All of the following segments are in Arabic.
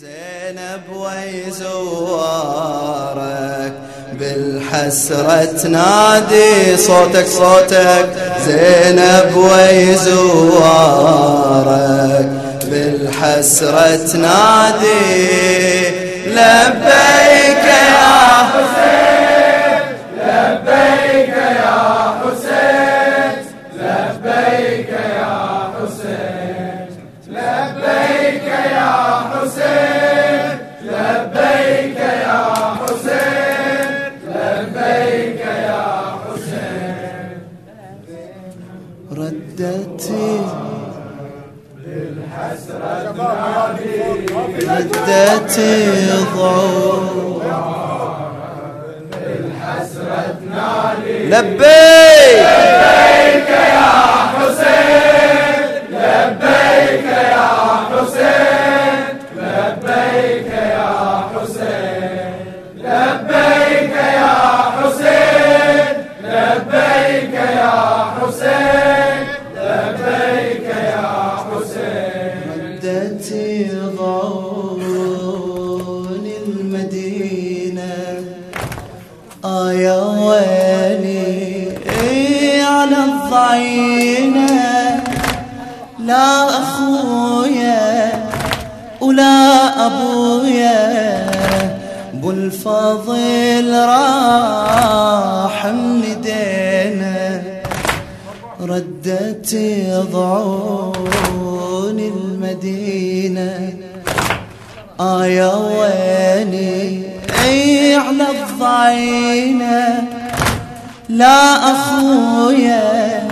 زينب ويزوارك بالحسرة تنادي صوتك صوتك. زينب ويزوارك بالحسرة تنادي. لبيك يا حسين لبيك ردتي ضوء لبيك لبيك ولا أبويا ابو الفضل راح من ايدينا ردت ضعون المدينة. آه يا ويلي أي على الضعينة. لا أخويا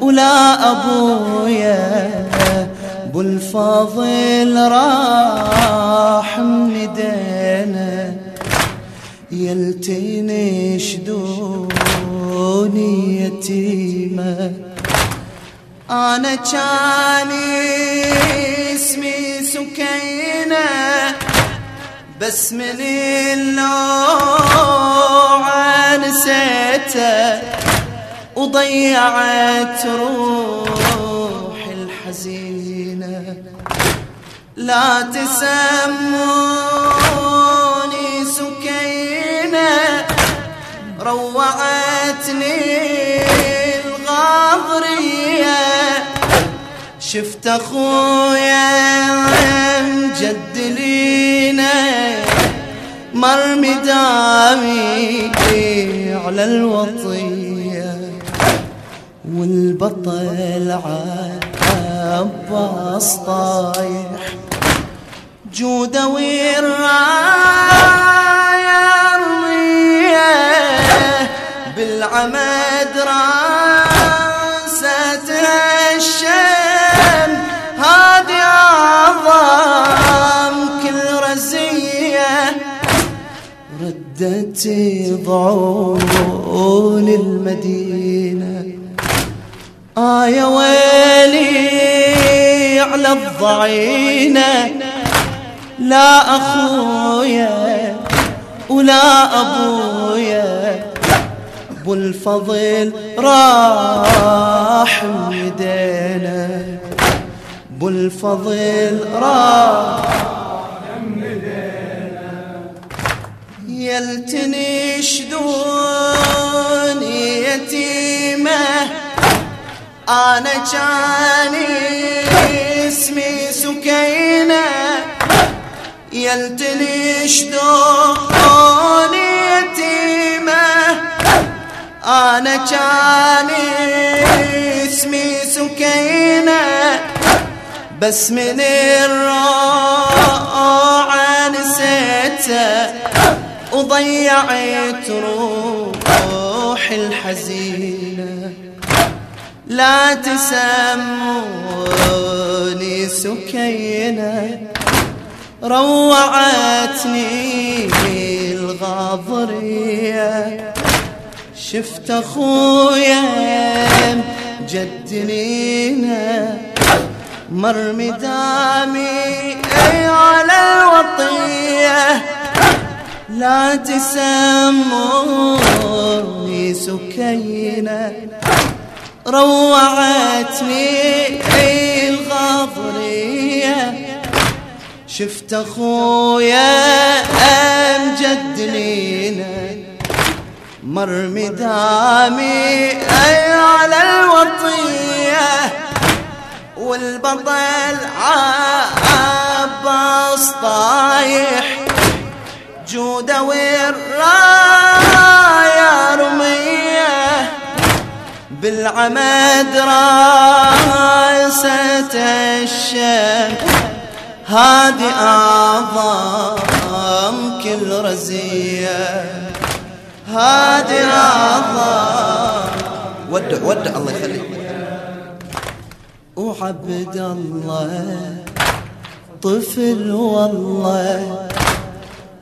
ولا أبويا. أبو الفضل راح من ايدينا يلتني شدوني يتيمة. أنا كاني اسمي سكينة بس من اللوع نسيته وضيعت روحي الحزينة. لا تسموني سكينة روعتني الغاضرية شفت أخويا مجد لينا مرمي دامي على الوطية. والبطل عباس طايح ردت ضعون المدينة. آه يا ويلي على الضعينة. لا أخويا ولا أبويا. أبو الفضل راح مدينة أبو الفضل راح يلتني شدوني يتيمه. أنا جاني اسمي سكينة. يلتني شدوني يتيمة. أنا جاني اسمي سكينة. بس من الروعة نسيته. وضيعت روحي الحزينه لا تسموني سكينة روعتني الغاضرية. شفت أخويا جدنينا مرمي دامي على الوطية. لا تسموني سكينة. روعتني الغضرية شفت أخويا امجد لينا. مر مدامي أي على الوطية. والبطل عباس طايح جوده والرايه رمية بالعمد راسة الشمس هادي أعظم كل رزية. هادي أعظم. ودع ودع الله يخليك. وعبد الله طفل والله.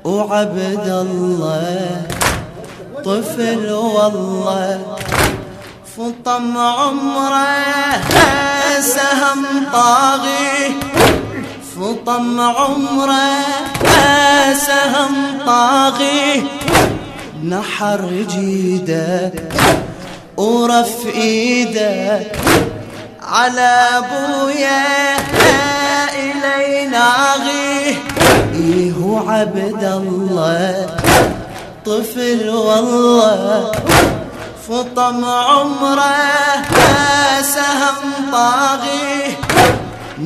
وعبد الله طفل والله فطم عمره سهم طاغي. فطم عمره سهم طاغي. نحر جيده ورف ايده. على ابويا إلي ناغي. إيه عبد الله. طفل والله فطم عمره سهم طاغي.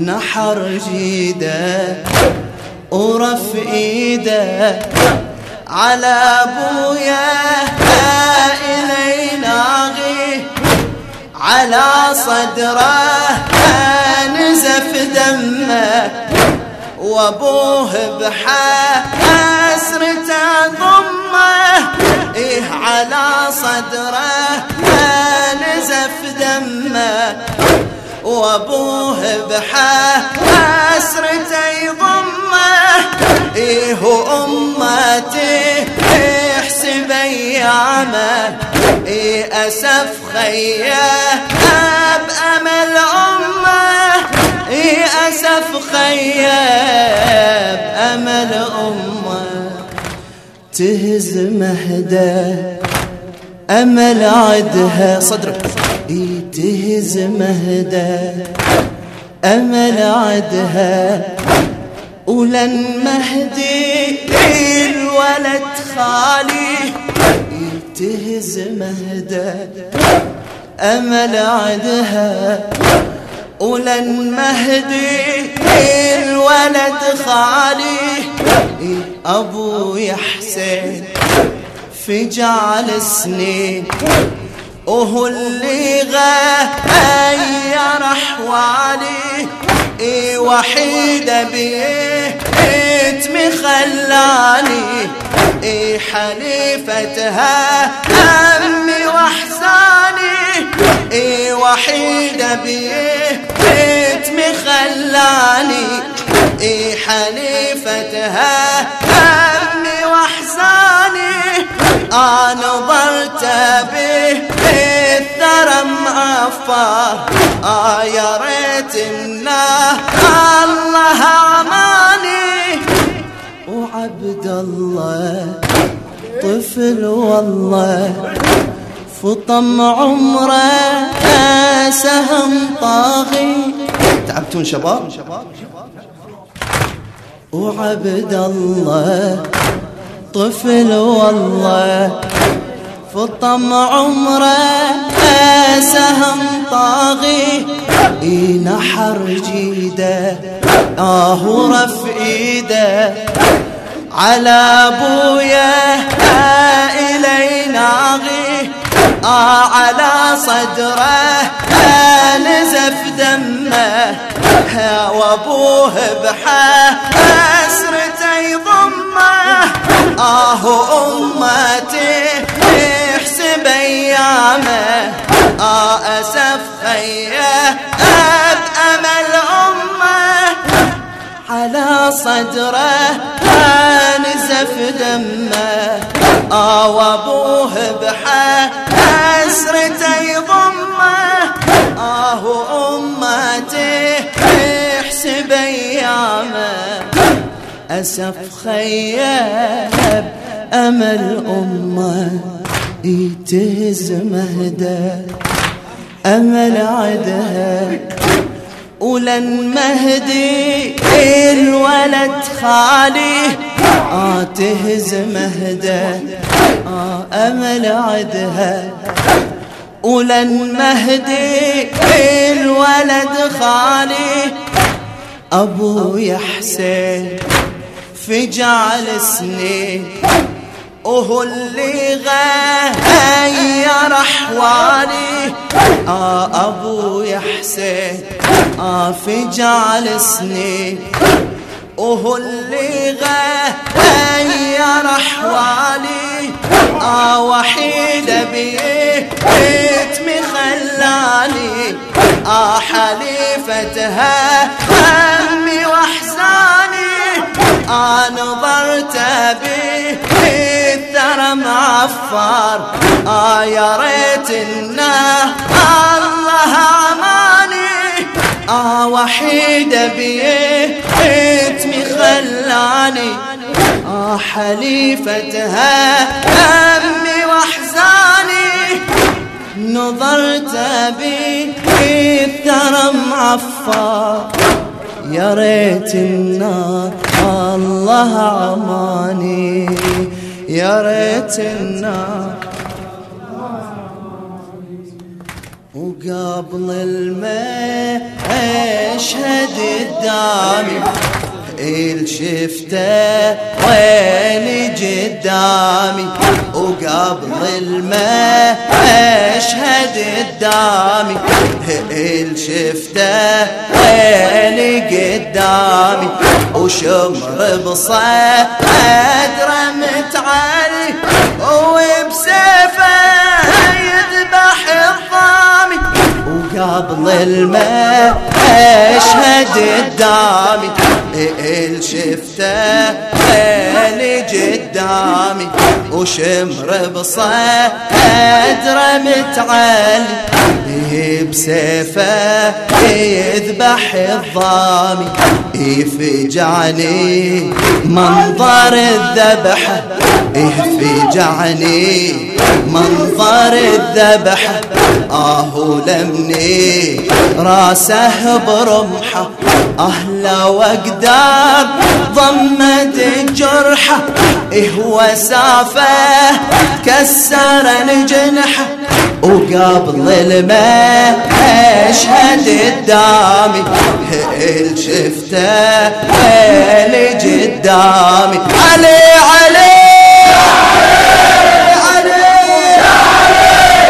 نحر جيده ورف ايده. على أبويا إلي ناغي. على صدره نزف دمه. وابوه بحسرته ضمه. إيه على صدره نزف دمه. وابوه بحسرته يضمه إيه امتي احسب ايامه إيه أسف خيه إيه أسف خيه بامل أمة تهز مهدة أمل عدها. صدرك. تهز مهدة أمل عدها. ولن مهدي الولد خالي. تهز مهدة أمل عدها. ولن مهدي الولد خالي أبو يحسن في جعل سنين وهو اللي غير احوالي إي وحيدة بيت مخلاني. إي حليفتها أمي وأحزاني. إي وحيدة بيت مخلاني. إي حليفتها أمي وأحزاني. أنا ضلت به الثرى معفر آه يا ريت إنه الله أماني. وعبد الله طفل والله. فطم عمره سهم طاغي. تعبتون شباب؟ وعبد الله طفل والله. فطم عمره سهم طاغي. نحر جيده آه رف إيده. على أبويا إلي ناغي. آه على صدره نزف دمه وأبوه بحسرته يضمه. آه أمتي احسب أيامه. آه أسف خيه أب أمل أمه على صدره نزف دمه. آه وأبوه بحسرته يضمه. آه أمتي احسب أيامه أسف خياب أمل أمه يتهز مهده أمل عدها ولن مهدي الولد خالي. آه تهزم مهده آه أمل عدها. ولن مهدي الولد خالي أبوي حسين في جعل سنين وهو اللي غير أحوالي آه أبوي حسين آه في جعل سنين وهو اللي غير احوالي آه وحيدة بيتمي خلاني آه حليفتها همي وأحزاني آه نظرت بيه الثرى معفر آه يا ريت الله عماني آه وحيدة بيه خلاني آه حليفتها همي واحزاني. نظرت بي الثرى معفر يا ريت النار الله عماني. يا ريت النار. وقبل الماء اشهد قدامي إل شفته وين قدامي؟ وقبل الماء أشهد قدامي. إل شفته وين قدامي؟ وشمر بصدر متعلي وبسيفه الماء أشهد قدامي. اللي شفته اللي قدامي. وشمر بصدر متعلي. بسيفه يذبح الضامي. يفجعني منظر الذبحه يفجعني منظر الذبحه آه لمني راسه برمحة. أهلا وقدار ضمد جرحه إيه وسافه كسر الجنحة. وقبل الماء أشهد قدامي هل شفته اللي قدامي. علي علي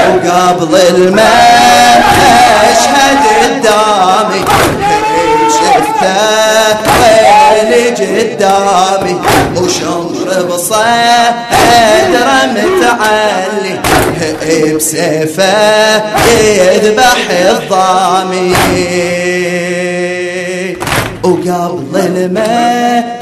وقبل الماء أشهد قدامي شفته اللي قدامي وشمر بصدر متعلي. بسيفه يذبح الضامي. وقبل الماء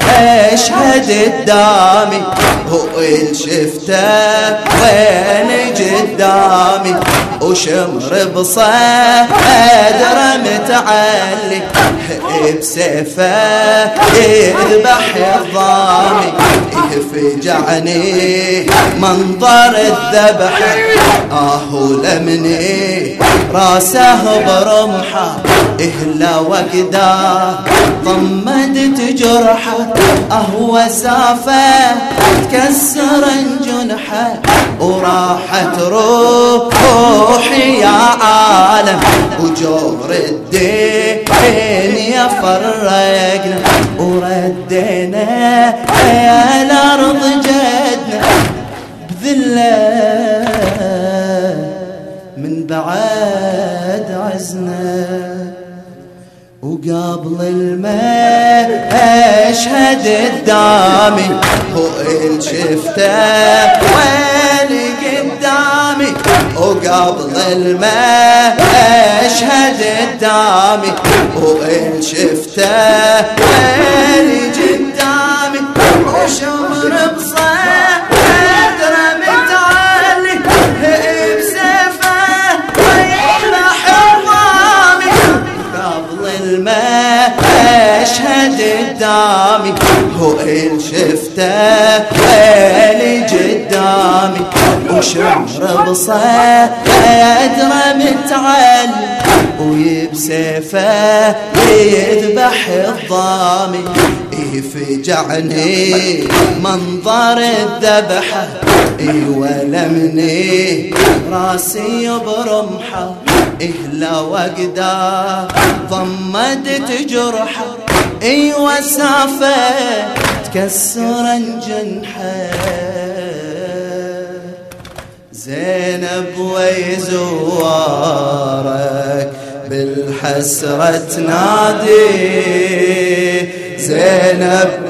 أشهد قدامي هو اللي شفته وين قدامي. وشمر بصدر متعلي بسيفه يذبح الضامي. يفجعني منظر الذبح آه لمني راسه برمحة. إهلا وقدا ضمدت جرحه أهو سافة تكسر جنحه وراحت روحي يا عالم وجور الدين يا فرقنا وردينا يا الأرض جدنا بذلة من بعد عزنا. وقبل الماء اشهد قدامي اللي شفته وين قدامي؟ وقبل الماء اشهد قدامي اللي شفته اللي شفته اللي قدامي وشمر بصدر متعلي ويبسيفه يذبح الضامي. يفجعني منظر الذبحة ولمني راسي برمحة إهلا وقدا ضمدت جرحة اي وسافة تكسر جنحه زينب ويزوارك بالحسرة تنادي. زينب